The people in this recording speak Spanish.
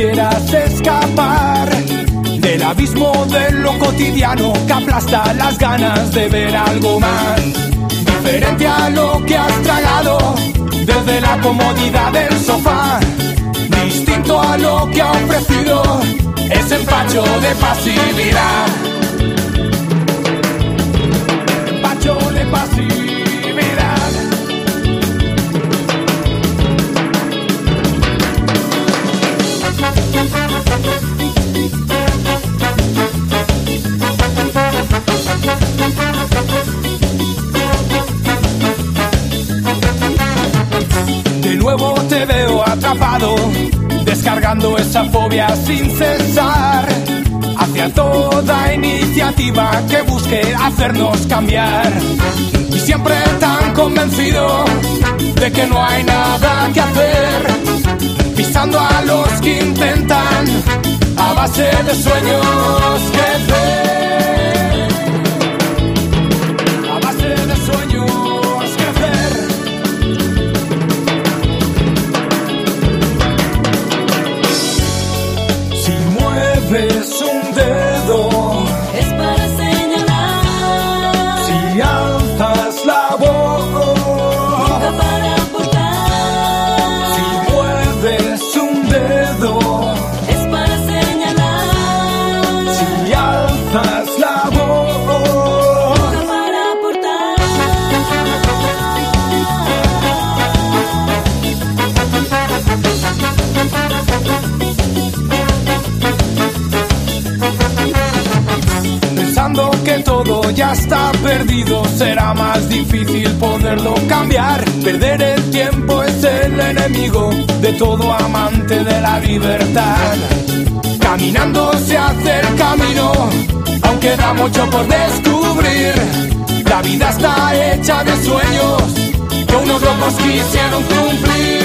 escapar del abismo de lo cotidiano que aplasta las ganas de ver algo más. Diferente a lo que has tragado desde la comodidad del sofá. Distinto a lo que ha ofrecido ese empacho de pasividad. Descargando esa fobia sin cesar. Hacia toda iniciativa que busque hacernos cambiar. Y siempre tan convencido de que no hay nada que hacer. Pisando a los que intentan a base de sueños crecer. Que todo ya está perdido, será más difícil poderlo cambiar. Perder el tiempo es el enemigo de todo amante de la libertad. Caminando se hace el camino, aunque da mucho por descubrir. La vida está hecha de sueños que unos locos quisieron cumplir.